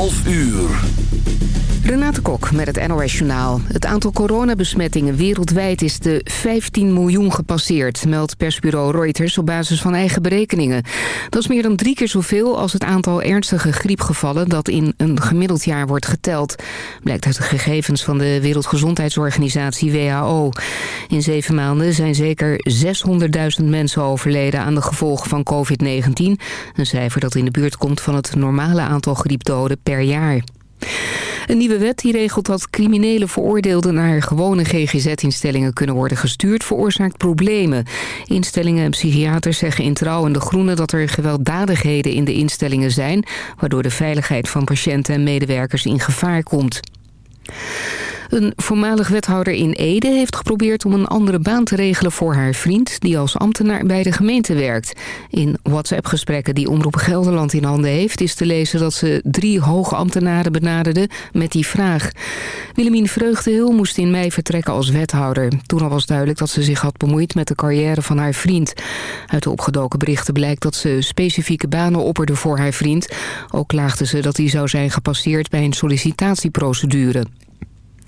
11 uur. Renate Kok met het NOS Journaal. Het aantal coronabesmettingen wereldwijd is de 15 miljoen gepasseerd... meldt persbureau Reuters op basis van eigen berekeningen. Dat is meer dan drie keer zoveel als het aantal ernstige griepgevallen... dat in een gemiddeld jaar wordt geteld. Blijkt uit de gegevens van de Wereldgezondheidsorganisatie WHO. In zeven maanden zijn zeker 600.000 mensen overleden... aan de gevolgen van COVID-19. Een cijfer dat in de buurt komt van het normale aantal griepdoden per jaar. Een nieuwe wet die regelt dat criminele veroordeelden naar gewone GGZ-instellingen kunnen worden gestuurd veroorzaakt problemen. Instellingen en psychiaters zeggen in Trouw De Groene dat er gewelddadigheden in de instellingen zijn, waardoor de veiligheid van patiënten en medewerkers in gevaar komt. Een voormalig wethouder in Ede heeft geprobeerd om een andere baan te regelen voor haar vriend... die als ambtenaar bij de gemeente werkt. In WhatsApp-gesprekken die Omroep Gelderland in handen heeft... is te lezen dat ze drie hoge ambtenaren benaderde met die vraag. Willemien Vreugdehil moest in mei vertrekken als wethouder. Toen al was duidelijk dat ze zich had bemoeid met de carrière van haar vriend. Uit de opgedoken berichten blijkt dat ze specifieke banen opperde voor haar vriend. Ook klaagde ze dat hij zou zijn gepasseerd bij een sollicitatieprocedure.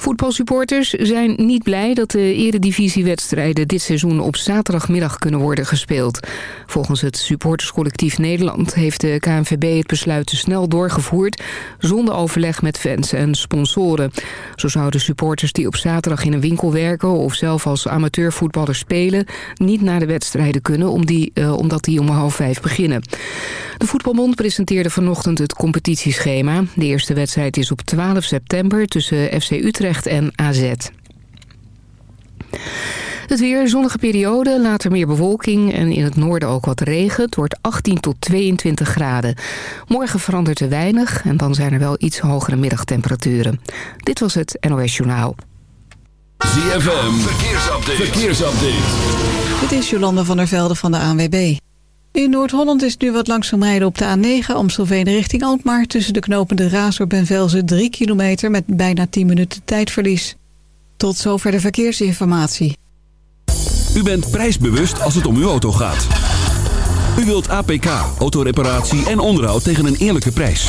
Voetbalsupporters zijn niet blij dat de eredivisiewedstrijden dit seizoen op zaterdagmiddag kunnen worden gespeeld. Volgens het supporterscollectief Nederland heeft de KNVB het besluit te snel doorgevoerd zonder overleg met fans en sponsoren. Zo zouden supporters die op zaterdag in een winkel werken of zelf als amateurvoetballer spelen niet naar de wedstrijden kunnen die, uh, omdat die om half vijf beginnen. De Voetbalbond presenteerde vanochtend het competitieschema. De eerste wedstrijd is op 12 september tussen FC Utrecht en AZ. Het weer, zonnige periode, later meer bewolking en in het noorden ook wat regen. Het wordt 18 tot 22 graden. Morgen verandert er weinig en dan zijn er wel iets hogere middagtemperaturen. Dit was het NOS Journaal. ZFM, verkeersupdate. verkeersupdate. Dit is Jolanda van der Velde van de ANWB. In Noord-Holland is het nu wat langzaam rijden op de A9 Amstelveen richting Alkmaar... tussen de knopende Raasdorp en Velzen 3 kilometer met bijna 10 minuten tijdverlies. Tot zover de verkeersinformatie. U bent prijsbewust als het om uw auto gaat. U wilt APK, autoreparatie en onderhoud tegen een eerlijke prijs.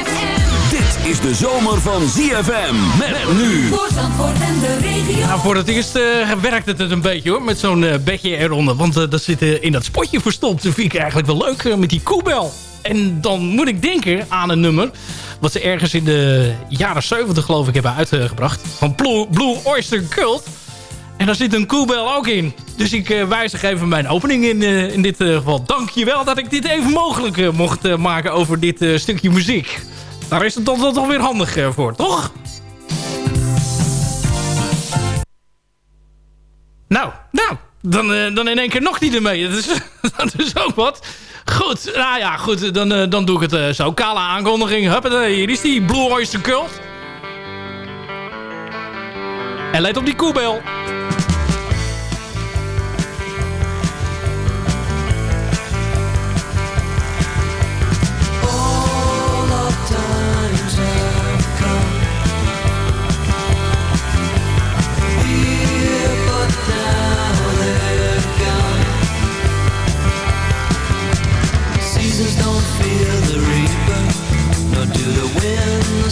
Dit is de zomer van ZFM. Met nu. Voor Zandvoort en de regio. Nou, voor het eerst eh, werkt het het een beetje hoor, met zo'n eh, bedje eronder. Want eh, dat zit eh, in dat spotje verstopt. Dat vind ik eigenlijk wel leuk met die koebel. En dan moet ik denken aan een nummer... wat ze ergens in de jaren 70 geloof ik hebben uitgebracht. Van Blue, Blue Oyster Cult. En daar zit een koebel ook in. Dus ik eh, wijzig even mijn opening in, eh, in dit eh, geval. Dankjewel dat ik dit even mogelijk mocht maken over dit eh, stukje muziek. Daar is het dan toch weer handig eh, voor, toch? Nou, nou, dan, eh, dan in één keer nog niet ermee. Dat is, dat is ook wat. Goed, nou ja, goed, dan, eh, dan doe ik het zo. Kale aankondiging, huppatee, hier is die Blue Oyster Cult. En let op die koebel.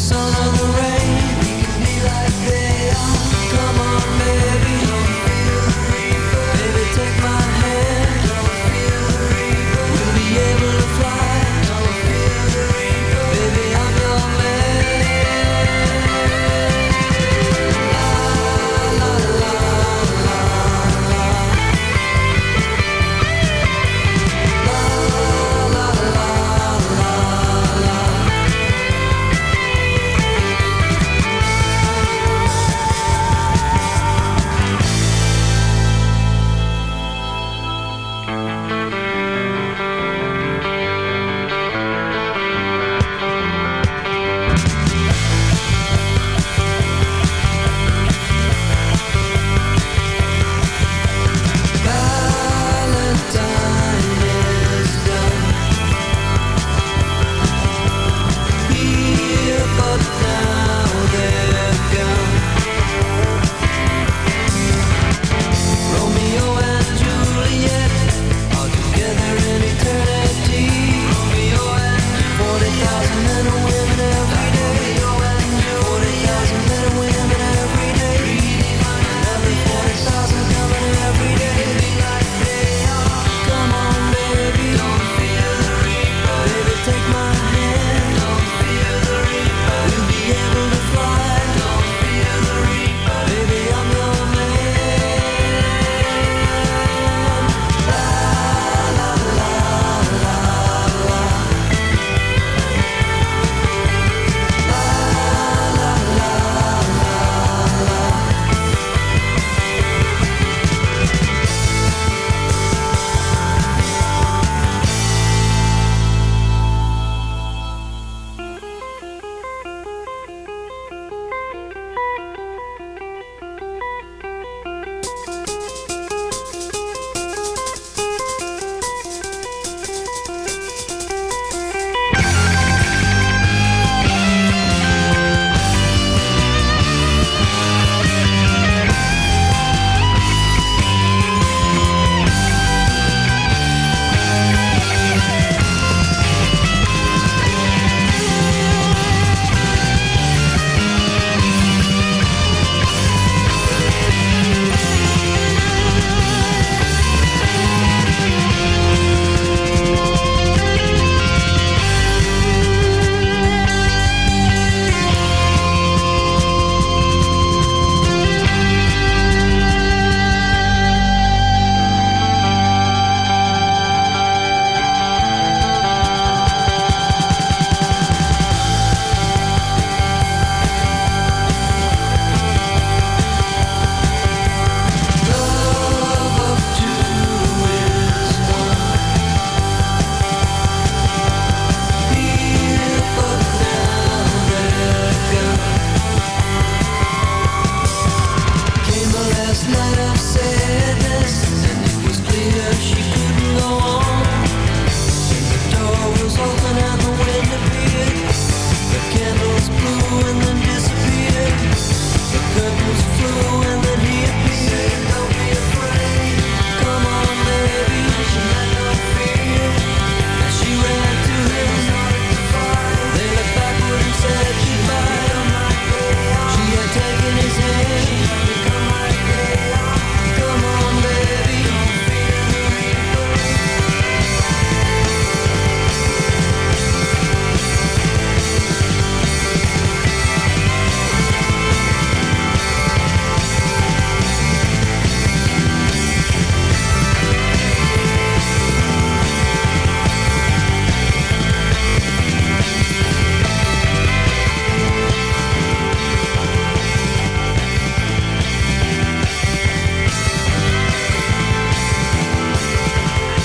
So the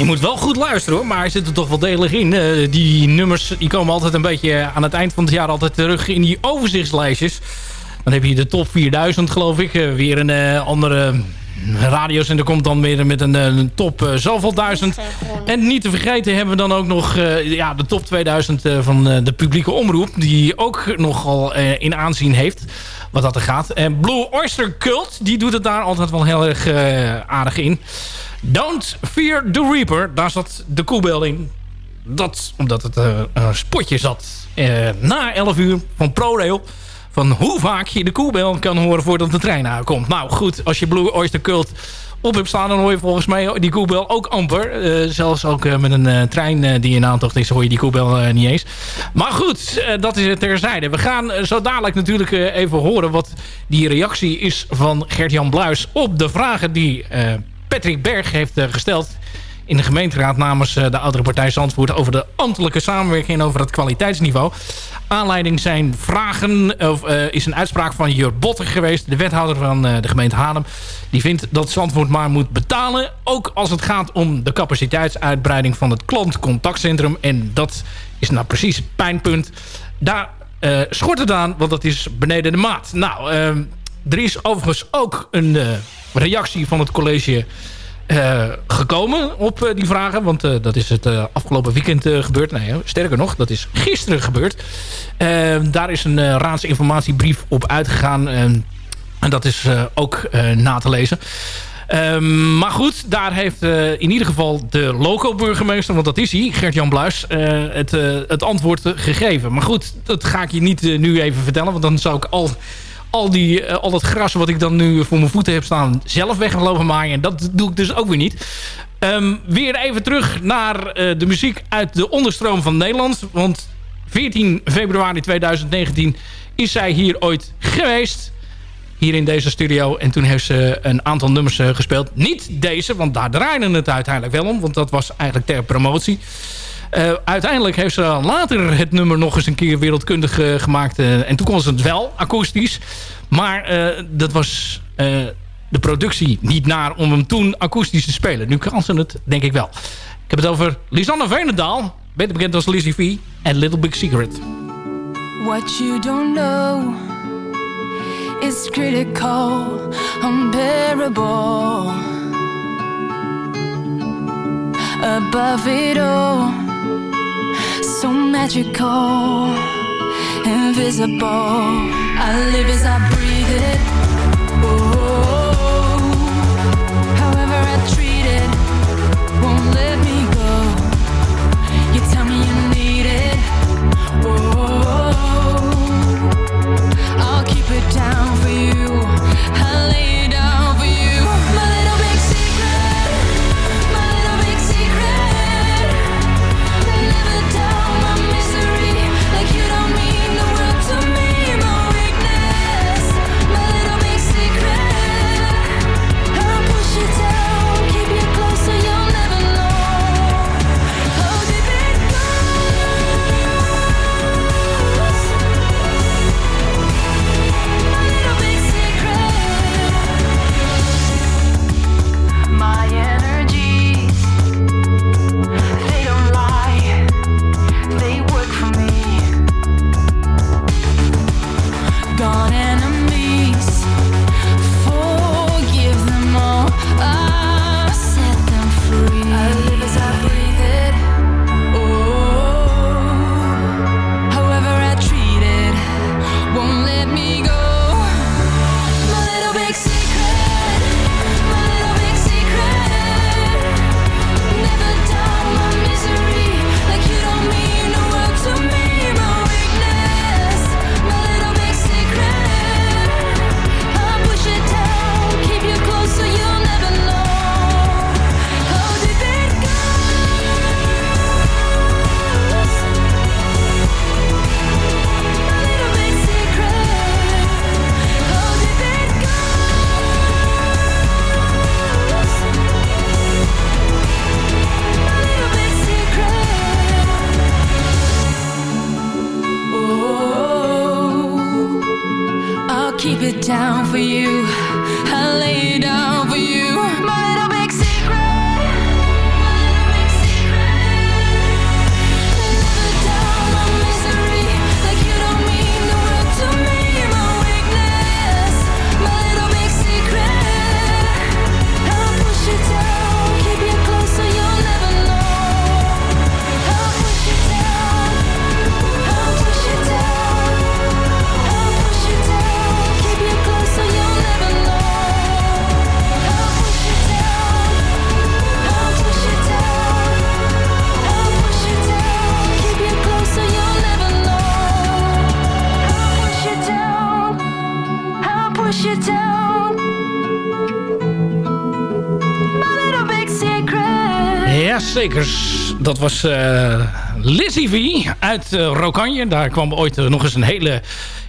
Je moet wel goed luisteren hoor, maar hij zit er toch wel delig in. Eh, die nummers die komen altijd een beetje aan het eind van het jaar altijd terug in die overzichtslijstjes. Dan heb je de top 4000 geloof ik. Eh, weer een uh, andere radio's en er komt dan weer met een, een top uh, zoveel duizend. En niet te vergeten hebben we dan ook nog ja, de top 2000 van de publieke omroep. Die ook nogal in aanzien heeft wat dat er gaat. En Blue Oyster Cult, die doet het daar altijd wel heel erg aardig in. Don't Fear the Reaper. Daar zat de koebel in. Dat omdat het eh, een spotje zat eh, na 11 uur van ProRail. Van hoe vaak je de koebel kan horen voordat de trein aankomt. Nou goed, als je Blue Oyster Cult op hebt staan... dan hoor je volgens mij die koebel ook amper. Eh, zelfs ook met een trein die in aantocht is... hoor je die koebel niet eens. Maar goed, dat is het terzijde. We gaan zo dadelijk natuurlijk even horen... wat die reactie is van Gert-Jan Bluis... op de vragen die Patrick Berg heeft eh, gesteld in de gemeenteraad namens eh, de oudere partij Zandvoort... over de ambtelijke samenwerking en over het kwaliteitsniveau. Aanleiding zijn vragen, of eh, is een uitspraak van Jur Botter geweest... de wethouder van de gemeente Haarlem. Die vindt dat Zandvoort maar moet betalen... ook als het gaat om de capaciteitsuitbreiding van het klantcontactcentrum. En dat is nou precies het pijnpunt. Daar eh, schort het aan, want dat is beneden de maat. Nou, eh, er is overigens ook een eh, reactie van het college eh, gekomen op eh, die vragen. Want dat is het afgelopen weekend gebeurd. Nee, sterker nog, dat is gisteren gebeurd. Daar is een raadsinformatiebrief op uitgegaan. en dat is ook na te lezen. Ehm, maar goed, daar heeft in ieder geval de loco-burgemeester... want dat is hij, Gert-Jan Bluis, het, het antwoord gegeven. Maar goed, dat ga ik je niet nu even vertellen... want dan zou ik al al, die, eh, al dat gras wat ik dan nu voor mijn voeten heb staan... zelf weg maaien. En dat doe ik dus ook weer niet. Ehm, weer even terug naar eh, de muziek uit de onderstroom van Nederland. Want 14 februari 2019 is zij hier ooit geweest. Hier in deze studio. En toen heeft ze een aantal nummers eh, gespeeld. Niet deze, want daar draaide het uiteindelijk wel om. Want dat was eigenlijk ter promotie. Eh, uiteindelijk heeft ze later het nummer nog eens een keer wereldkundig eh, gemaakt. eh, en toen kon ze het wel, akoestisch. Maar dat was de productie niet naar om hem toen akoestisch te spelen. Nu kan ze het, denk ik wel. Ik heb het over Lisanne Veenendaal. Beter bekend als Lizzie V. En Little Big Secret. What you don't know is critical, unbearable. Above it all, so magical, invisible. I live as I breathe it. Jazeker. Dat was eh Lizzie V uit eh, Rokanje. Daar kwam ooit eh, nog eens een hele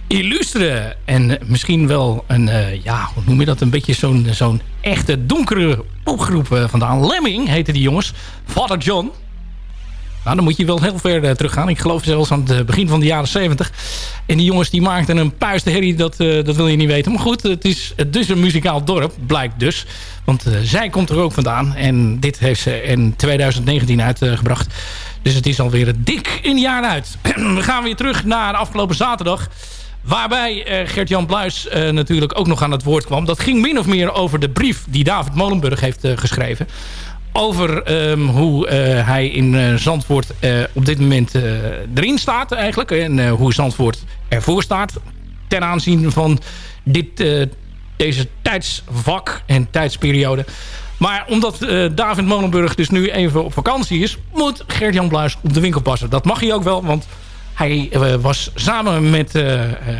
illustre en misschien wel een, ja, hoe noem je dat? Een beetje zo'n zo'n echte donkere popgroep vandaan. Lemming heette die jongens. Father John. Nou, dan moet je wel heel ver uh, teruggaan. Ik geloof zelfs aan het eh, begin van de jaren 70. En die jongens die maakten een puiste herrie, dat, eh, dat wil je niet weten. Maar goed, het is dus een muzikaal dorp, blijkt dus. Want eh, zij komt er ook vandaan. En dit heeft ze in 2019 uitgebracht. Dus het is alweer dik in jaren uit. We gaan weer terug naar afgelopen zaterdag. Waarbij eh, Gert-Jan Bluis eh, natuurlijk ook nog aan het woord kwam. Dat ging min of meer over de brief die David Molenburg heeft eh, geschreven over ehm, hoe eh, hij in eh, Zandvoort eh, op dit moment erin staat eigenlijk. En hoe Zandvoort ervoor staat ten aanzien van dit, deze tijdsvak en tijdsperiode. Maar omdat David Molenburg dus nu even op vakantie is... moet Gert-Jan Bluis op de winkel passen. Dat mag hij ook wel, want hij was samen met,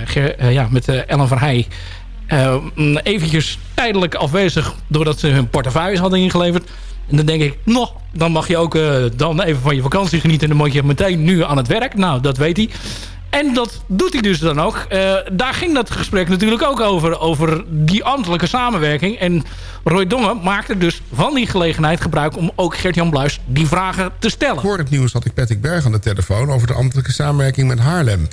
Ger- ja, met Ellen van Heij... eventjes tijdelijk afwezig doordat ze hun portefeuilles hadden ingeleverd. En dan denk ik, nou, dan mag je ook eh, dan even van je vakantie genieten... en dan moet je meteen nu aan het werk. Nou, dat weet hij. En dat doet hij dus dan ook. Eh, daar ging dat gesprek natuurlijk ook over. Over die ambtelijke samenwerking. En Roy Dongen maakte dus van die gelegenheid gebruik... om ook Gert-Jan Bluis die vragen te stellen. Voor het nieuws had ik Patrick Berg aan de telefoon... over de ambtelijke samenwerking met Haarlem.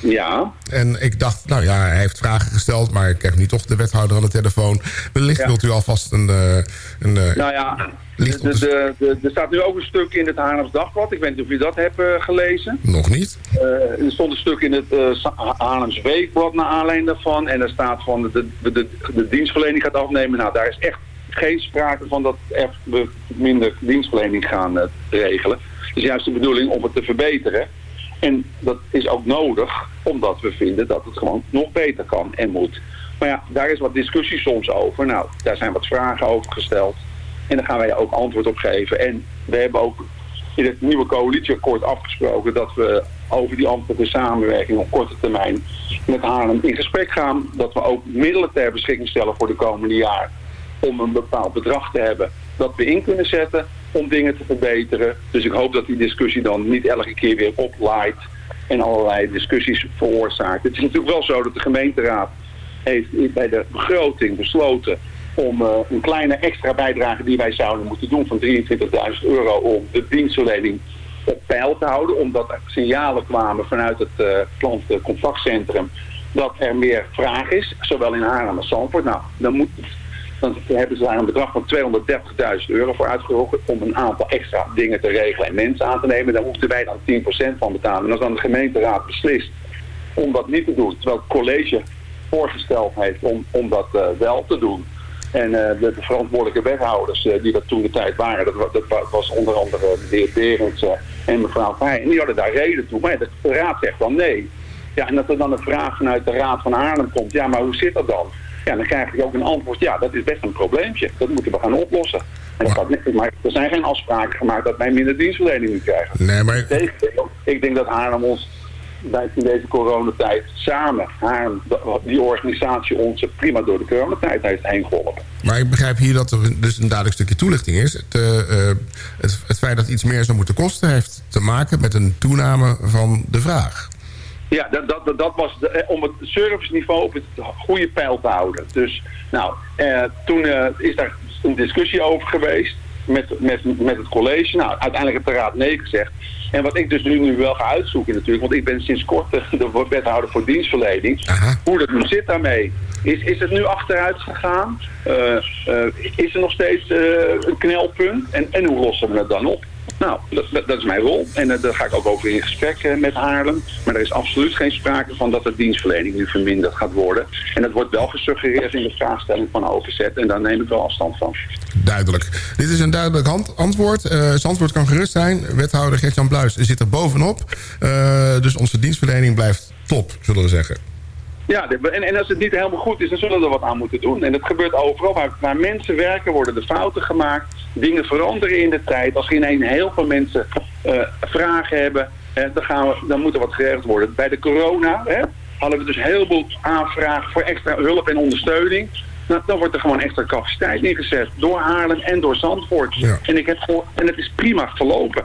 Ja, En ik dacht, nou ja, hij heeft vragen gesteld... maar ik heb nu toch de wethouder aan de telefoon. Wellicht Ja. wilt u alvast een... eh, een eh, nou ja, Ligt de, op er staat nu ook een stuk in het Haarlems Dagblad. Ik weet niet of je dat hebt eh, gelezen. Nog niet. Eh, er stond een stuk in het Sa- Haarlems Weekblad naar aanleiding daarvan. En er staat van de, de, de, de dienstverlening gaat afnemen. Nou, daar is echt geen sprake van dat we minder dienstverlening gaan regelen. Het is juist de bedoeling om het te verbeteren. En dat is ook nodig, omdat we vinden dat het gewoon nog beter kan en moet. Maar ja, daar is wat discussie soms over. Nou, daar zijn wat vragen over gesteld. En daar gaan wij ook antwoord op geven. En we hebben ook in het nieuwe coalitieakkoord afgesproken dat we over die ambtelijke samenwerking op korte termijn met Haarlem in gesprek gaan. Dat we ook middelen ter beschikking stellen voor de komende jaar om een bepaald bedrag te hebben dat we in kunnen zetten om dingen te verbeteren. Dus ik hoop dat die discussie dan niet elke keer weer oplaait en allerlei discussies veroorzaakt. Het is natuurlijk wel zo dat de gemeenteraad heeft bij de begroting besloten om eh, een kleine extra bijdrage die wij zouden moeten doen van 23.000 euro om de dienstverlening op peil te houden. Omdat er signalen kwamen vanuit het eh klantencontactcentrum dat er meer vraag is, zowel in Haarlem als Zandvoort. Nou, dan, hebben ze daar een bedrag van 230.000 euro voor uitgeroken om een aantal extra dingen te regelen en mensen aan te nemen. Daar hoefden wij dan 10% van betalen. En als dan de gemeenteraad beslist om dat niet te doen, terwijl het college voorgesteld heeft om, om dat eh, wel te doen. En eh, de, de verantwoordelijke wethouders eh, die dat toen de tijd waren, dat, dat wa- was onder andere de heer Berends eh, en mevrouw Vrij. En die hadden daar reden toe. Maar ja, de raad zegt dan nee. Ja, en dat er dan een vraag vanuit de raad van Haarlem komt, ja, maar hoe zit dat dan? Ja, dan krijg ik ook een antwoord, ja, dat is best een probleempje. Dat moeten we gaan oplossen. En dat maar er zijn geen afspraken gemaakt dat wij minder dienstverlening nu krijgen. Nee, maar ik denk dat Haarlem ons bij in deze coronatijd samen, Haarlem, die organisatie ons prima door de coronatijd heeft heen geholpen. Maar ik begrijp hier dat er dus een duidelijk stukje toelichting is. Het, eh, eh, het, het feit dat iets meer zou moeten kosten... heeft te maken met een toename van de vraag. Ja, dat, dat, dat- was de, eh, om het serviceniveau op het goede pijl te houden. Dus nou, eh, toen eh, is daar een discussie over geweest met, met, met het college. Nou, uiteindelijk heeft de raad nee gezegd. En wat ik dus nu, nu wel ga uitzoeken natuurlijk, want ik ben sinds kort de, de wethouder voor dienstverlening. Aha. Hoe dat nu zit daarmee. Is, is het nu achteruit gegaan? Eh, eh, is er nog steeds eh, een knelpunt? En, en hoe lossen we het dan op? Nou, dat, dat, is mijn rol. En eh, daar ga ik ook over in gesprek eh, met Haarlem. Maar er is absoluut geen sprake van dat de dienstverlening nu verminderd gaat worden. En dat wordt wel gesuggereerd in de vraagstelling van OVZ. En daar neem ik wel afstand van. Duidelijk. Dit is een duidelijk hand- antwoord. Eh Zandvoort kan gerust zijn. Wethouder Gert-Jan Bluis zit er bovenop. Dus onze dienstverlening blijft top, zullen we zeggen. Ja, de- en, en als het niet helemaal goed is, dan zullen we er wat aan moeten doen. En dat gebeurt overal. Waar, waar mensen werken, worden er fouten gemaakt. Dingen veranderen in de tijd. Als ineens heel veel mensen eh, vragen hebben, eh, dan, gaan we, dan moet er wat geregeld worden. Bij de corona hè, hadden we dus heel veel aanvragen voor extra hulp en ondersteuning. nou, dan wordt er gewoon extra capaciteit ingezet. Door Haarlem en door Zandvoort. Ja. En, ik heb voor, en het is prima verlopen.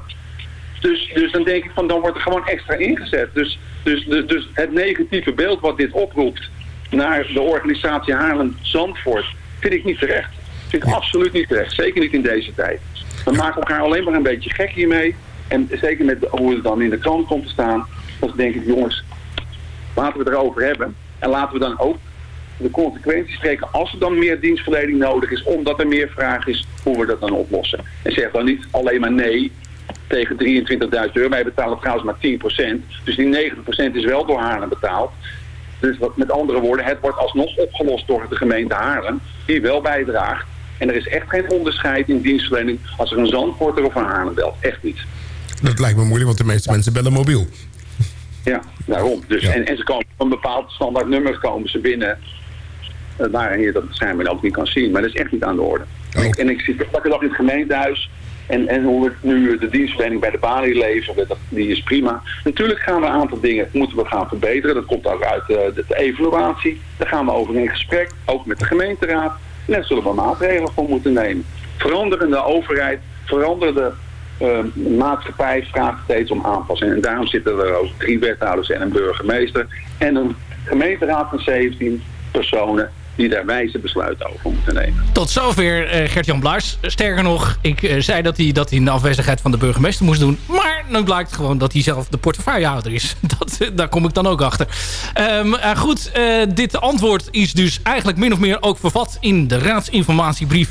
Dus, dus dan denk ik van, dan wordt er gewoon extra ingezet. Dus, dus, dus, dus het negatieve beeld wat dit oproept naar de organisatie Haarlem-Zandvoort, vind ik niet terecht. Vind ik absoluut niet terecht. Zeker niet in deze tijd. We maken elkaar alleen maar een beetje gek hiermee. En zeker met hoe het dan in de krant komt te staan. Dan denk ik, jongens, laten we het erover hebben. En laten we dan ook de consequenties trekken als er dan meer dienstverlening nodig is, omdat er meer vraag is, hoe we dat dan oplossen. En zeg dan niet alleen maar nee tegen 23.000 euro. Wij betalen trouwens maar 10%. Dus die 90% is wel door Haarlem betaald. Dus wat, met andere woorden, het wordt alsnog opgelost door de gemeente Haarlem, die wel bijdraagt. En er is echt geen onderscheid in dienstverlening als er een Zandvoorter of een Haarlem belt. Echt niet. Dat lijkt me moeilijk, want de meeste mensen bellen mobiel. Ja, daarom. Dus, Ja. en, en ze komen op een bepaald standaard nummer komen ze binnen. Uh, waar je dat schijnbaar ook niet kan zien. Maar dat is echt niet aan de orde. Oh. En, ik, en ik zit elke dag in het gemeentehuis. En, en hoe we nu de dienstverlening bij de balie leveren, die is prima. Natuurlijk gaan we een aantal dingen moeten we gaan verbeteren. Dat komt ook uit eh, de, de evaluatie. Daar gaan we over in gesprek, ook met de gemeenteraad. En daar zullen we maatregelen voor moeten nemen. Veranderende overheid, veranderende eh, maatschappij vraagt steeds om aanpassing. En daarom zitten er ook drie wethouders en een burgemeester. En een gemeenteraad van 17 personen die daar wijze besluiten over moeten nemen. Tot zover eh, Gert-Jan Bluis. Sterker nog, ik eh, zei dat hij dat in de afwezigheid van de burgemeester moest doen. Maar nu blijkt gewoon dat hij zelf de portefeuillehouder is. Dat, eh, daar kom ik dan ook achter. Eh, goed, dit antwoord is dus eigenlijk min of meer ook vervat in de raadsinformatiebrief...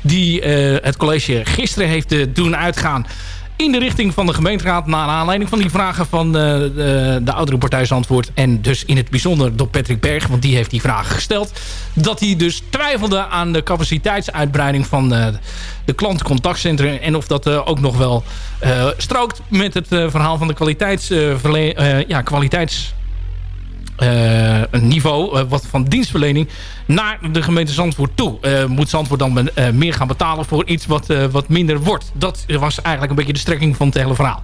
die het college gisteren heeft doen uitgaan in de richting van de gemeenteraad... naar aanleiding van die vragen van eh, de, de oudere partij Zandvoort... en dus in het bijzonder door Patrick Berg, want die heeft die vragen gesteld... dat hij dus twijfelde aan de capaciteitsuitbreiding van eh, de klantcontactcentrum... en of dat eh, ook nog wel strookt met het verhaal van de kwaliteits, ja, kwaliteits eh, een niveau eh, wat van dienstverlening naar de gemeente Zandvoort toe. Eh, moet Zandvoort dan meer gaan betalen voor iets wat, wat minder wordt. Dat was eigenlijk een beetje de strekking van het hele verhaal.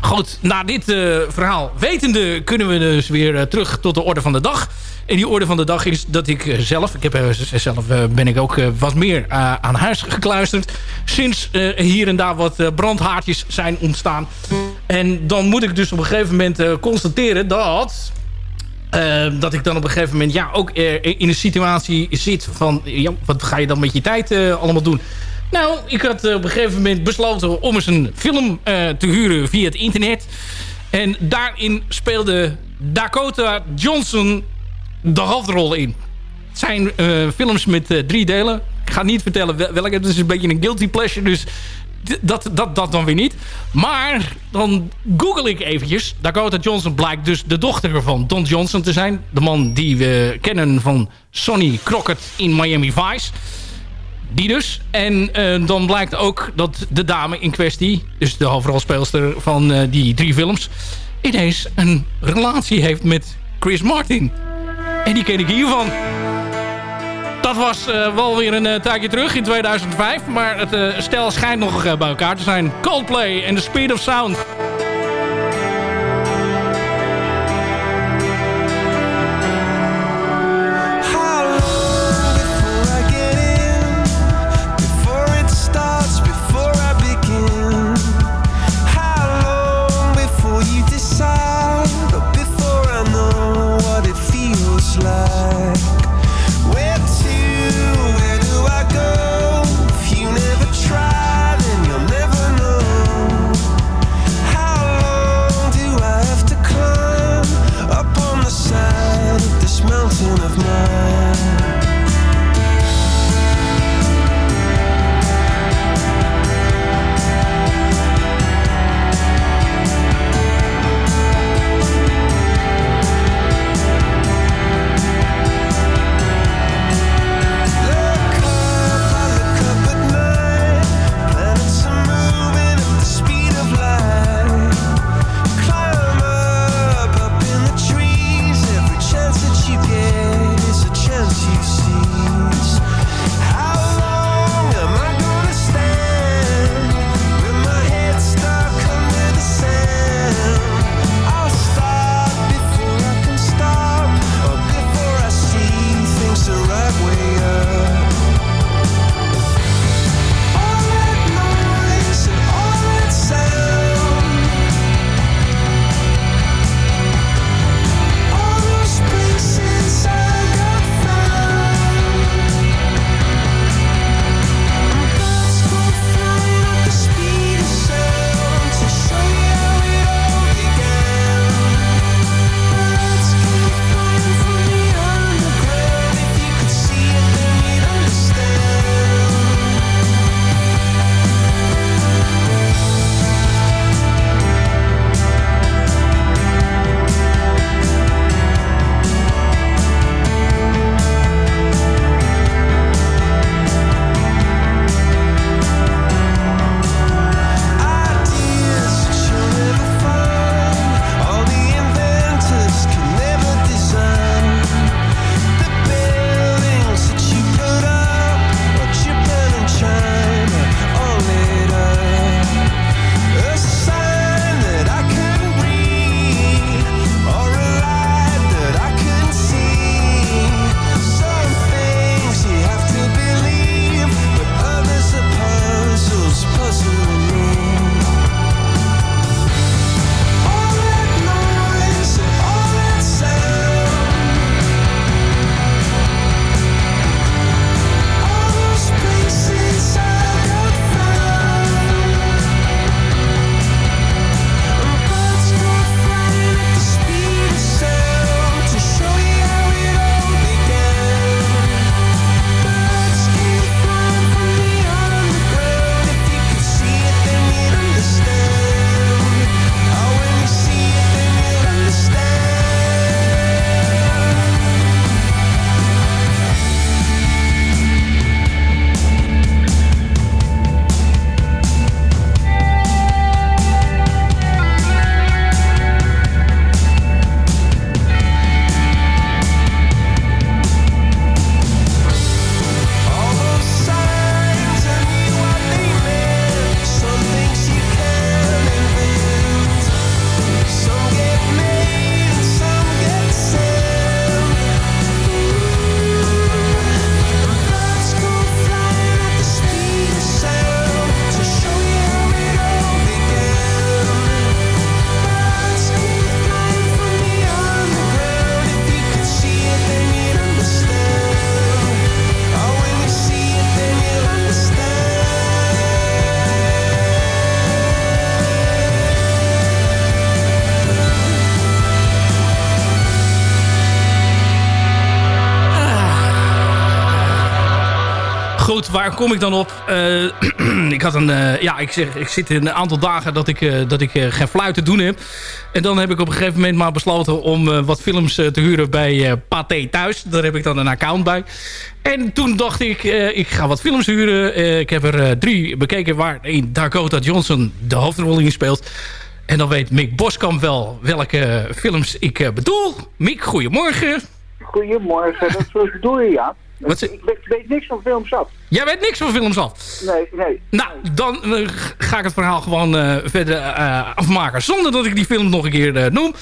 Goed, na dit verhaal wetende kunnen we dus weer terug tot de orde van de dag. En die orde van de dag is dat ik zelf, ik heb zelf ben ik ook wat meer aan huis gekluisterd. Sinds hier en daar wat brandhaartjes zijn ontstaan. En dan moet ik dus op een gegeven moment constateren dat eh, dat ik dan op een gegeven moment ja, ook in een situatie zit van... Wat ga je dan met je tijd eh, allemaal doen? Nou, ik had eh, op een gegeven moment besloten om eens een film eh, te huren via het internet. En daarin speelde Dakota Johnson de hoofdrol in. Het zijn films met drie delen. Ik ga niet vertellen wel- welke. Het is een beetje een guilty pleasure. Dus dat, dat, dat dan weer niet. Maar dan google ik eventjes. Dakota Johnson blijkt dus de dochter van Don Johnson te zijn. De man die we kennen van Sonny Crockett in Miami Vice. Die dus. En eh, dan blijkt ook dat de dame in kwestie... dus de hoofdrolspeelster van eh, die drie films... ineens een relatie heeft met Chris Martin. En die ken ik hiervan. Dat was eh, wel weer een eh, tijdje terug in 2005. Maar het eh, stel schijnt nog bij elkaar te zijn. Coldplay en The Speed of Sound. Waar kom ik dan op? Eh, ik had een, eh, ja, ik, zeg, ik zit een aantal dagen dat ik, eh, dat ik geen fluit te doen heb. En dan heb ik op een gegeven moment maar besloten om wat films te huren bij Pathé Thuis. Daar heb ik dan een account bij. En toen dacht ik, ik ga wat films huren. Ik heb er drie bekeken waar Dakota Johnson de hoofdrol in speelt. En dan weet Mick Boskamp wel welke films ik bedoel. Mick, goedemorgen. Goedemorgen, dat bedoel je, ja. Wat Ik weet, niks van films af. Jij weet niks van films af. Nee, nee. Nou, dan eh, ga ik het verhaal gewoon eh, verder eh, afmaken. Zonder dat ik die film nog een keer noem.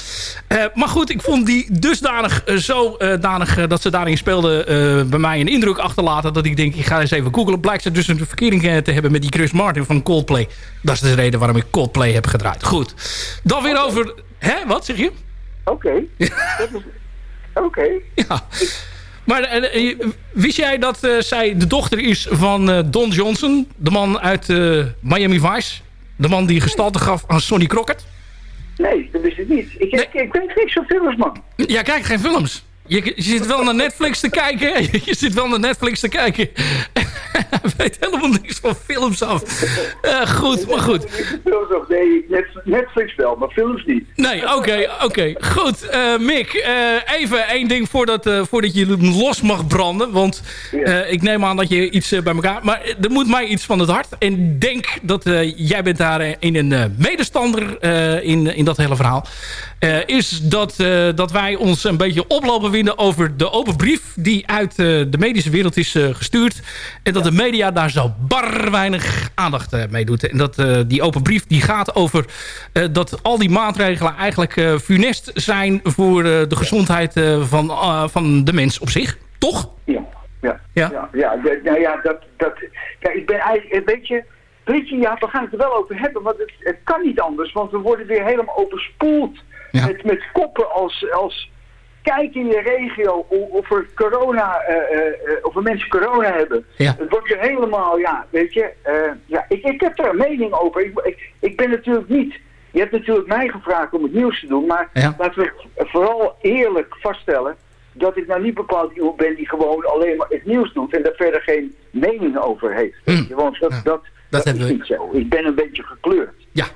Maar goed, ik vond die dusdanig zo danig dat ze daarin speelden... Uh, bij mij een indruk achterlaten. Dat ik denk, ik ga eens even googlen. Blijkt ze dus een verkering te hebben met die Chris Martin van Coldplay. Dat is de reden waarom ik Coldplay heb gedraaid. Goed. Dan weer okay. over... Hè, wat zeg je? Oké. Okay. Oké. Okay. Ja. Maar uh, wist jij dat uh, zij de dochter is van Don Johnson? De man uit Miami Vice? De man die gestalte gaf aan Sonny Crockett? Nee, dat wist ik niet. Ik, nee. ik, ik weet niks van films, man. Jij kijkt geen films? Je, je, zit wel naar Netflix te kijken. Je zit wel naar Netflix te kijken. Hij weet helemaal niks van films af. Uh, goed, maar goed. Nee, Netflix wel, maar films niet. Nee, oké, oké. Okay. Goed, uh, Mick. Uh, even één ding voordat, voordat je los mag branden. Want ik neem aan dat je iets bij elkaar... Maar er moet mij iets van het hart. En denk dat jij bent daar in een medestander in, in dat hele verhaal. is dat, dat wij ons een beetje oplopen winnen over de open brief... die uit de medische wereld is gestuurd. En dat de media daar zo bar weinig aandacht uh, mee doet. En dat die open brief die gaat over dat al die maatregelen eigenlijk funest zijn voor de gezondheid van, van de mens op zich. Toch? Ja, ja, ja. ja, ja, nou ja dat, dat, kijk, ik ben eigenlijk, weet je, weet je, ja, we gaan het er wel over hebben, want het, het kan niet anders, want we worden weer helemaal overspoeld ja. met, met koppen als, als kijk in je regio of er corona, uh, uh, of er mensen corona hebben. Ja. Het wordt je helemaal, ja, weet je. Ja, ik, ik heb daar een mening over. Ik, ik, ik, ben natuurlijk niet. Je hebt natuurlijk mij gevraagd om het nieuws te doen, maar ja. laten we vooral eerlijk vaststellen dat ik nou niet bepaald iemand ben die gewoon alleen maar het nieuws doet en daar verder geen mening over heeft. Mm. Want dat, ja. dat, dat, dat is niet zo. Ik ben een beetje gekleurd. Ja.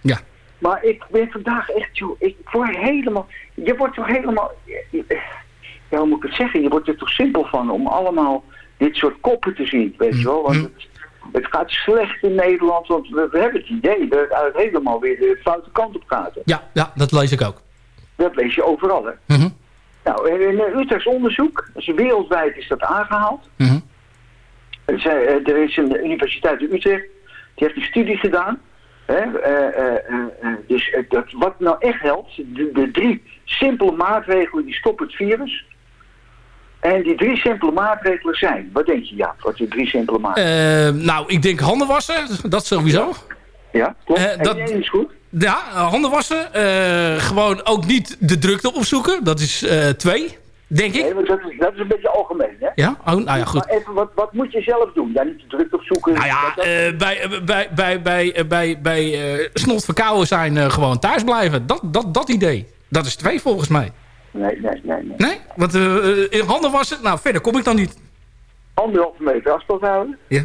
Ja. Maar ik ben vandaag echt, joh, ik word helemaal, je wordt toch helemaal, ja, hoe moet ik het zeggen, je wordt er toch simpel van om allemaal dit soort koppen te zien, weet je wel. Want het, het gaat slecht in Nederland, want we, we hebben het idee dat het uit helemaal weer de foute kant op gaat. Ja, ja, dat lees ik ook. Dat lees je overal, hè. Mm -hmm. Nou, in Utrechts onderzoek, dus wereldwijd is dat aangehaald. Mm -hmm. er is een universiteit in Utrecht, die heeft een studie gedaan. He, uh, uh, uh, dus dat, wat nou echt helpt, de, de, drie simpele maatregelen die stoppen het virus. En die drie simpele maatregelen zijn, wat denk je ja, wat die drie simpele maatregelen Nou, ik denk handen wassen, dat sowieso. Ja, klopt. dat is goed. Ja, handen wassen. gewoon ook niet de drukte opzoeken, dat is twee. Denk ik? Nee, dat is, dat is een beetje algemeen, hè? Ja? Oh, nou ja, goed. Maar even, wat, wat moet je zelf doen? Ja, niet de druk opzoeken. Nou ja, dat, uh, bij, bij, bij, bij, bij, bij uh, snot verkouden zijn uh, gewoon thuis blijven. Dat, dat, dat idee. Dat is twee volgens mij. Nee, nee, nee. Nee? nee? Want in handen wassen, nou verder kom ik dan niet. Anderhalve meter afstand houden. Ja.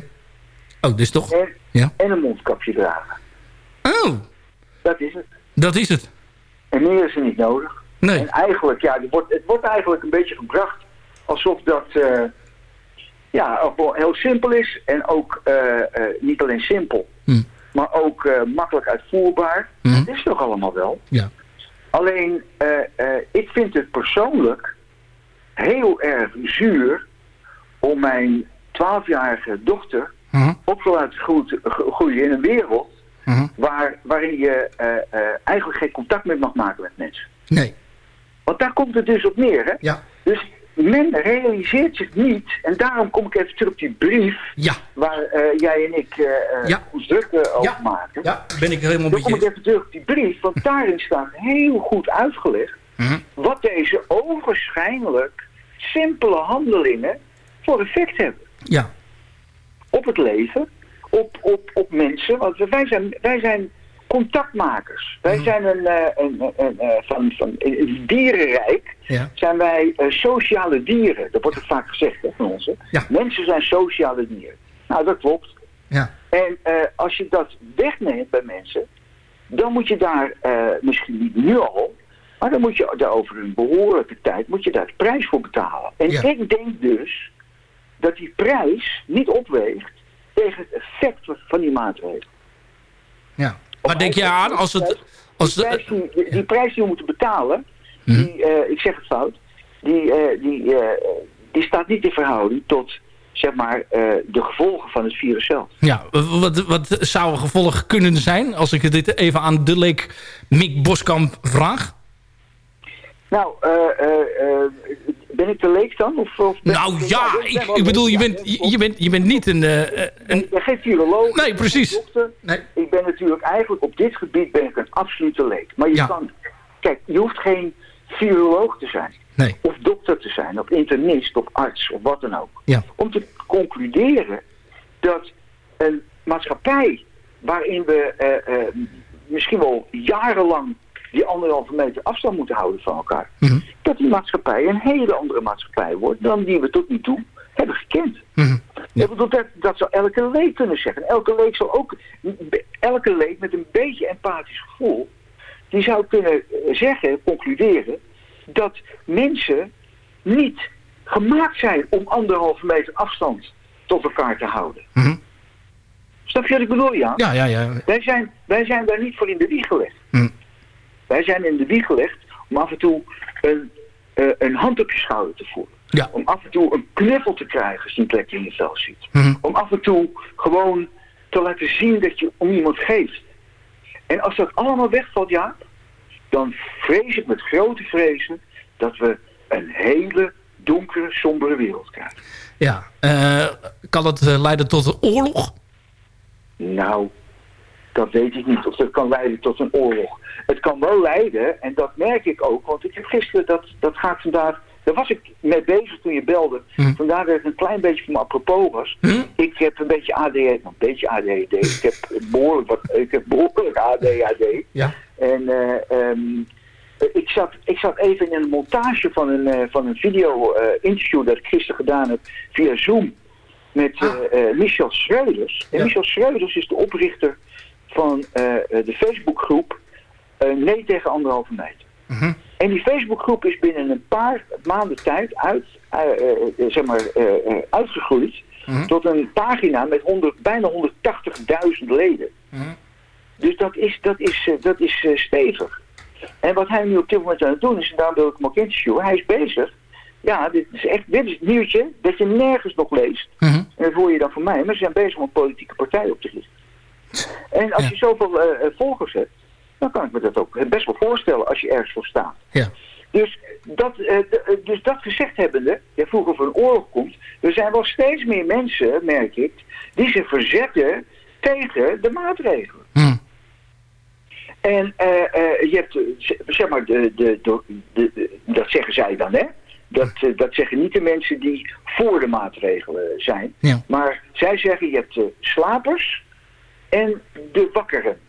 Oh, dus toch? En, ja. en een mondkapje dragen. Oh. Dat is het. Dat is het. En meer is er niet nodig. Nee. En eigenlijk, ja, het wordt, het wordt eigenlijk een beetje gebracht alsof dat uh, ja, heel simpel is. En ook uh, uh, niet alleen simpel, hm. maar ook makkelijk uitvoerbaar. Hm. Het is toch allemaal wel. Ja. Alleen, ik vind het persoonlijk heel erg zuur om mijn 12-jarige dochter hm. op te laten groeien in een wereld waar, waarin je eigenlijk geen contact meer mag maken met mensen. Nee. Want daar komt het dus op neer, hè? Ja. Dus men realiseert zich niet, en daarom kom ik even terug op die brief, ja. waar uh, jij en ik uh, ja. ons druk uh, over ja. maken. Ja, ben ik helemaal Dan kom ik even terug op die brief, want daarin staat heel goed uitgelegd -hmm. wat deze ogenschijnlijk simpele handelingen voor effect hebben. Ja. Op het leven, op, op, op mensen, want wij zijn, wij zijn contactmakers. Wij zijn een, eh, een, een, een, eh, van, van in het dierenrijk Ja. zijn wij eh, sociale dieren. Dat wordt het vaak gezegd hè, van ons. Ja. Mensen zijn sociale dieren. Nou, dat klopt. Ja. En als je dat wegneemt bij mensen, dan moet je daar misschien niet nu al, maar dan moet je daar over een behoorlijke tijd moet je daar de prijs voor betalen. En Ja. ik denk dus dat die prijs niet opweegt tegen het effect van die maatregelen. Ja. Waar denk je aan als het... Als die, de, prijs die, die, die prijs die we moeten betalen, Mhm. die, eh, ik zeg het fout, die, eh, die, eh, die staat niet in verhouding tot zeg maar, de gevolgen van het virus zelf. ja, wat, wat zou een gevolg kunnen zijn als ik dit even aan de leek Mick Boskamp vraag? Nou, ben ik de leek dan? Of, of Nou ik- ja, ik ik, ik bedoel, je bent, je, bent, je bent niet een... eh, een Ik ben geen viroloog. Nee, ik ben precies. dokter. Nee. Ik ben natuurlijk eigenlijk op dit gebied ben ik een absolute leek. Maar je Ja. kan, kijk, je hoeft geen viroloog te zijn. Nee. Of dokter te zijn, of internist, of arts, of wat dan ook. Ja. Om te concluderen dat een maatschappij waarin we eh, eh, misschien wel jarenlang die anderhalve meter afstand moeten houden van elkaar. Mhm. Dat die maatschappij een hele andere maatschappij wordt dan die we tot nu toe hebben gekend. Mhm. Dat, dat zou elke leek kunnen zeggen. Elke leek zal ook, elke leek met een beetje empathisch gevoel, die zou kunnen eh, zeggen, concluderen, dat mensen niet gemaakt zijn om anderhalve meter afstand tot elkaar te houden. Mhm. Snap je wat ik bedoel, ja? Ja, ja, ja. Wij zijn, wij zijn daar niet voor in de wieg gelegd. Mhm. Wij zijn in de wieg gelegd om af en toe een, eh, een hand op je schouder te voelen. Ja. Om af en toe een knuffel te krijgen als je een plekje in je vel ziet. Mhm. Om af en toe gewoon te laten zien dat je om iemand geeft. En als dat allemaal wegvalt, ja, dan vrees ik met grote vrezen dat we een hele donkere, sombere wereld krijgen. ja. Eh, kan het eh, leiden tot een oorlog? Nou, dat weet ik niet. Of dat kan leiden tot een oorlog. Het kan wel leiden, en dat merk ik ook, want ik heb gisteren, dat, dat gaat vandaag, daar was ik mee bezig toen je belde. Hm. Vandaar dat het een klein beetje van me apropos was. Hm? Ik heb een beetje ADHD, een beetje ADHD. ik heb behoorlijk, wat, ik heb behoorlijk ADHD. Ja. En eh, ehm, ik, zat, ik zat even in een montage van een, eh, van een video-interview dat ik gisteren gedaan heb via Zoom met eh, eh, Michel Schreuders. En Ja. Michel Schreuders is de oprichter van eh, eh, de Facebookgroep eh, Nee tegen anderhalve meter. Mhm. En die Facebookgroep is binnen een paar maanden tijd uit, eh, eh, eh, zeg maar, eh, eh, uitgegroeid Mhm. tot een pagina met 100, bijna 180.000 leden. Mhm. Dus dat is, dat is, eh, dat is eh, stevig. En wat hij nu op dit moment aan het doen is, en daarom wil ik hem ook interviewen, hij is bezig. Ja, dit is echt, dit is het nieuwtje dat je nergens nog leest. En dat hoor je dan van mij, maar ze zijn bezig om een politieke partij op te richten. En als Ja. je zoveel eh, eh, volgers hebt, dan kan ik me dat ook best wel voorstellen als je ergens voor staat. Ja. Dus dat, eh, eh, dus dat gezegd hebbende, jij vroeg of er een oorlog komt. Er zijn wel steeds meer mensen, merk ik, die zich verzetten tegen de maatregelen. Mhm. En eh, je hebt, zeg maar, de, de, de, dat zeggen zij dan, hè? Dat, dat zeggen niet de mensen die voor de maatregelen zijn. Ja. Maar zij zeggen, je hebt de slapers en de wakkeren.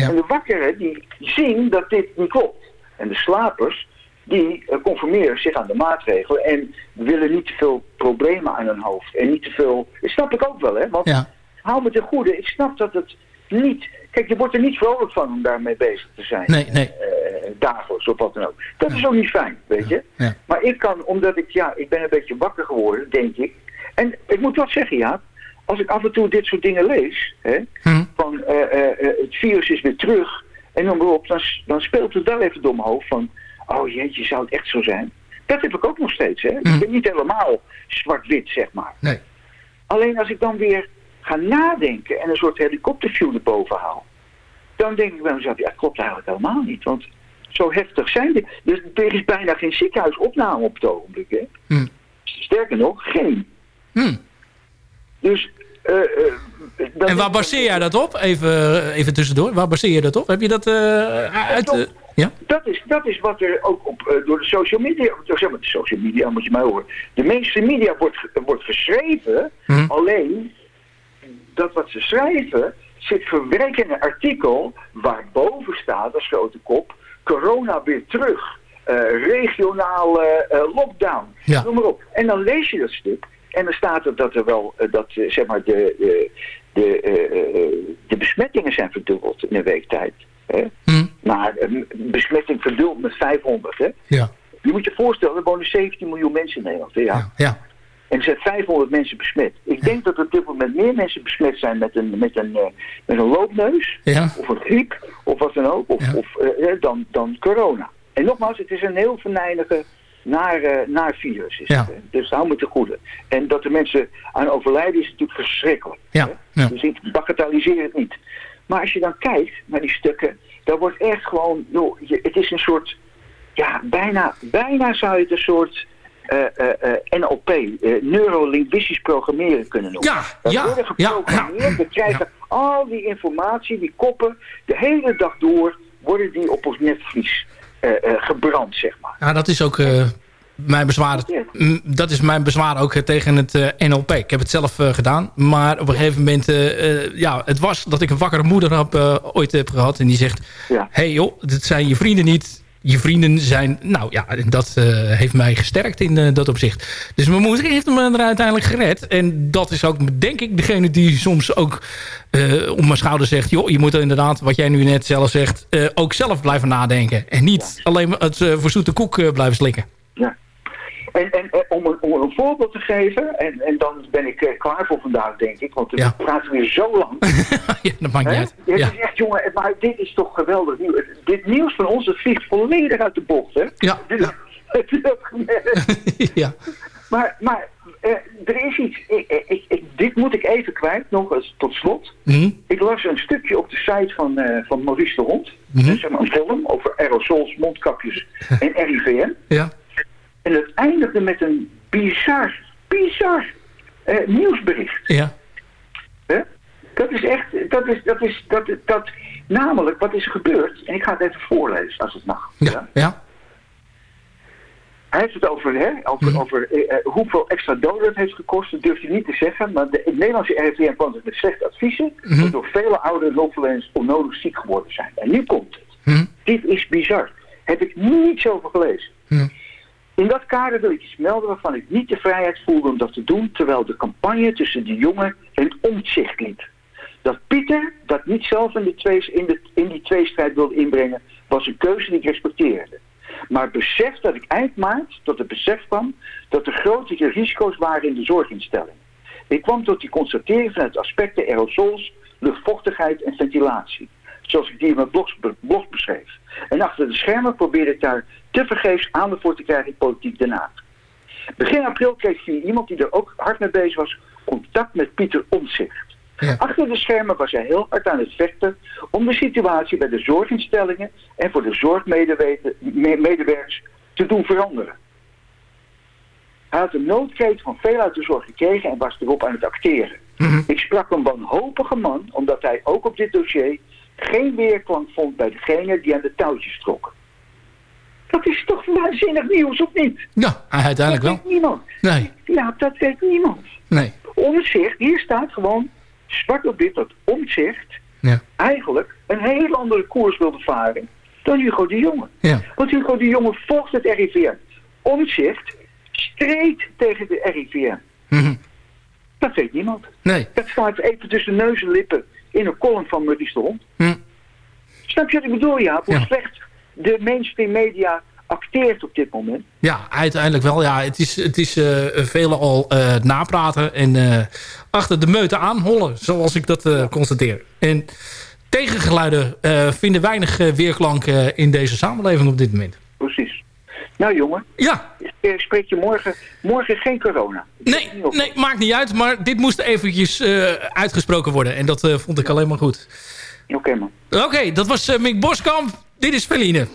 Ja. En de wakkeren die zien dat dit niet klopt. En de slapers die eh, conformeren zich aan de maatregelen en willen niet te veel problemen aan hun hoofd. En niet te veel... Dat snap ik ook wel, hè? Want Ja. hou me ten goede, ik snap dat het niet... Kijk, je wordt er niet vrolijk van om daarmee bezig te zijn. Nee, nee. Eh, dagelijks of wat dan ook. Dat is ook niet fijn, weet je. Ja. Maar ik kan, omdat ik, ja, ik ben een beetje wakker geworden, denk ik. En ik moet wat zeggen, ja. Als ik af en toe dit soort dingen lees, hè, Mhm. Van eh, eh, eh, het virus is weer terug, en dan, op, dan, dan speelt het wel even door mijn hoofd van, oh jeetje, zou het echt zo zijn? Dat heb ik ook nog steeds, hè. Mhm. Ik ben niet helemaal zwart-wit, zeg maar. Nee. Alleen als ik dan weer ga nadenken en een soort helikopterview erboven haal, dan denk ik bij mezelf, ja, klopt eigenlijk helemaal niet. Want zo heftig zijn die. Dus er is bijna geen ziekenhuisopname op het ogenblik. Hè? Hm. Sterker nog, geen. Hm. Dus. Eh, eh, En waar baseer jij dat op? Even, even tussendoor. Waar baseer je dat op? Heb je dat eh, uit... eh, ja? Dat is, dat is wat er ook op, eh, door de social media, zeg maar, de social media moet je mij horen. De mainstream media wordt, wordt geschreven, Hm. alleen dat wat ze schrijven zit verwerkt in een artikel waarboven staat als grote kop, corona weer terug, eh, regionale eh, lockdown, Ja. noem maar op. En dan lees je dat stuk en dan staat er dat er wel, eh, dat eh, zeg maar de, de, de, eh, eh, de besmettingen zijn verdubbeld in een week tijd. Hè? Hm. Maar besmetting verdubbeld met 500. Hè? Ja. Je moet je voorstellen, er wonen 17 miljoen mensen in Nederland. hè, Ja. Ja. En er zijn 500 mensen besmet. Ik denk dat er op dit moment meer mensen besmet zijn met een, met een, met een loopneus. Ja. Of een griep. Of wat dan ook. Of, of, dan, dan corona. En nogmaals, het is een heel venijnige naar, eh, naar virus. Is Ja. dus hou me te goede. En dat de mensen aan overlijden is natuurlijk verschrikkelijk. Ja. Ja. Dus ik bagatelliseer het niet. Maar als je dan kijkt naar die stukken, dan wordt echt gewoon, joh, het is een soort, ja, bijna, bijna zou je het een soort eh, eh, eh, NLP, neurolinguistisch programmeren kunnen noemen. Ja, Dat ja, worden ja, geprogrammeerd, we krijgen al die informatie, die koppen, de hele dag door worden die op ons netvlies gebrand, zeg maar. Ja, dat is ook eh, mijn bezwaar. Dat is mijn bezwaar ook eh, tegen het eh, NLP. Ik heb het zelf eh, gedaan. Maar op een gegeven moment... eh, eh, ja, het was dat ik een wakkere moeder heb, eh, ooit heb gehad. En die zegt... Ja. hey joh, dit zijn je vrienden niet. Je vrienden zijn... Nou ja, dat eh, heeft mij gesterkt in eh, dat opzicht. Dus mijn moeder heeft me er uiteindelijk gered. En dat is ook, denk ik, degene die soms ook eh om mijn schouder zegt... joh, je moet er inderdaad, wat jij nu net zelf zegt... ook zelf blijven nadenken. En niet alleen maar het uh, voor zoete koek blijven slikken. Ja. En, en, en om, een, om een voorbeeld te geven, en, en dan ben ik eh, klaar voor vandaag, denk ik, want we Ja. praten weer zo lang. ja, dat maakt niet uit. Ja, het Ja. is echt, jongen, maar dit is toch geweldig nieuws. Dit nieuws van ons, vliegt volledig uit de bocht, hè? Ja. Heb je dat gemerkt? ja. Maar, maar eh, er is iets, ik, ik, ik- dit moet ik even kwijt, nog eens tot slot. Hm? Ik las een stukje op de site van, eh, van Maurice de Hond. Mhm. Zeg maar een film over aerosols, mondkapjes en RIVM. Ja. En het eindigde met een bizar, bizar eh, nieuwsbericht. Ja. Dat is echt, dat is, dat is, dat, dat, namelijk, wat is gebeurd? En ik ga het even voorlezen, als het mag. Ja. Ja. Hij heeft het over, hè, over, over eh, eh, hoeveel extra doden het heeft gekost. Dat durft hij niet te zeggen. Maar de Nederlandse RIVM kwam met slechte adviezen. Mhm. Waardoor vele oudere hulpverleners onnodig ziek geworden zijn. En nu komt het. Hm? Dit is bizar. Heb ik niets over gelezen. In dat kader wil ik iets melden waarvan ik niet de vrijheid voelde om dat te doen, terwijl de campagne tussen de jongen en omzicht liep. Dat Pieter dat niet zelf in, de twee, in, de, in die tweestrijd wilde inbrengen, was een keuze die ik respecteerde. Maar besef dat ik eind maart tot het besef kwam dat er grote risico's waren in de zorginstelling. Ik kwam tot die constatering vanuit aspecten aerosols, luchtvochtigheid en ventilatie. Zoals ik die in mijn blog, blog beschreef. En achter de schermen probeerde ik daar tevergeefs aandacht voor te krijgen in politiek Den Haag. Begin april kreeg via iemand die er ook hard mee bezig was, contact met Pieter Omtzigt. Achter de schermen was hij heel hard aan het vechten om de situatie bij de zorginstellingen en voor de zorgmedewerkers te doen veranderen. Hij had een noodkreet van veel uit de zorg gekregen en was erop aan het acteren. Ik sprak een wanhopige man omdat hij ook op dit dossier geen weerklank vond bij degene die aan de touwtjes trok. Dat is toch waanzinnig nieuws, of niet? Ja, uiteindelijk wel. Dat weet niemand. Nee. Ja, dat weet niemand. Nee. Omzicht, hier staat gewoon zwart op wit dat Omzicht Ja. eigenlijk een heel andere koers wilde varen dan Hugo de Jonge. Ja. Want Hugo de Jonge volgt het RIVM. Omzicht streed tegen de RIVM. Mhm. Dat weet niemand. Nee. Dat staat even tussen neus en lippen in een column van de Hond. Hm. Snap je wat ik bedoel, Jaap? Hoe Ja. slecht de mainstream media acteert op dit moment. Ja, uiteindelijk wel. Ja, het is, het is eh velen al eh, napraten en eh, achter de meute aanhollen, zoals ik dat constateer. En tegengeluiden vinden weinig weerklank in deze samenleving op dit moment. Nou jongen, Ja, ik spreek je morgen. Morgen geen corona. nee, nee, maakt niet uit, maar dit moest eventjes eh, uitgesproken worden. En dat eh, vond ik alleen maar goed. Oké man. Oké, dat was eh, Mick Boskamp. Dit is Feline.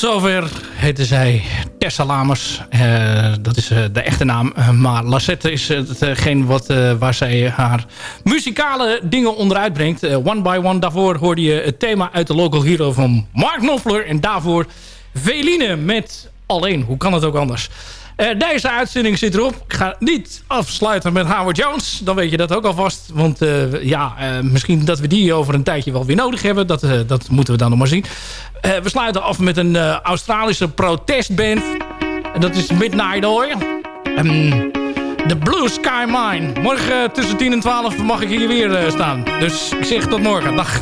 zover heette zij Tessa Lamers. Eh, dat is eh, de echte naam. Eh, maar Lassette is hetgeen wat, waar zij haar muzikale dingen onderuit brengt. One by One, daarvoor hoorde je het thema uit de Local Hero van Mark Knopfler. En daarvoor Veline met Alleen. Hoe kan het ook anders? Eh, deze uitzending zit erop. Ik ga niet afsluiten met Howard Jones. Dan weet je dat ook alvast. Want eh, ja, eh, misschien dat we die over een tijdje wel weer nodig hebben. Dat, dat moeten we dan nog maar zien. we sluiten af met een Australische protestband. En dat is Midnight Oil. Ehm, The Blue Sky Mine. Morgen tussen 10 en 12 mag ik hier weer staan. Dus ik zeg tot morgen. Dag.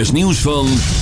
NOS nieuws van...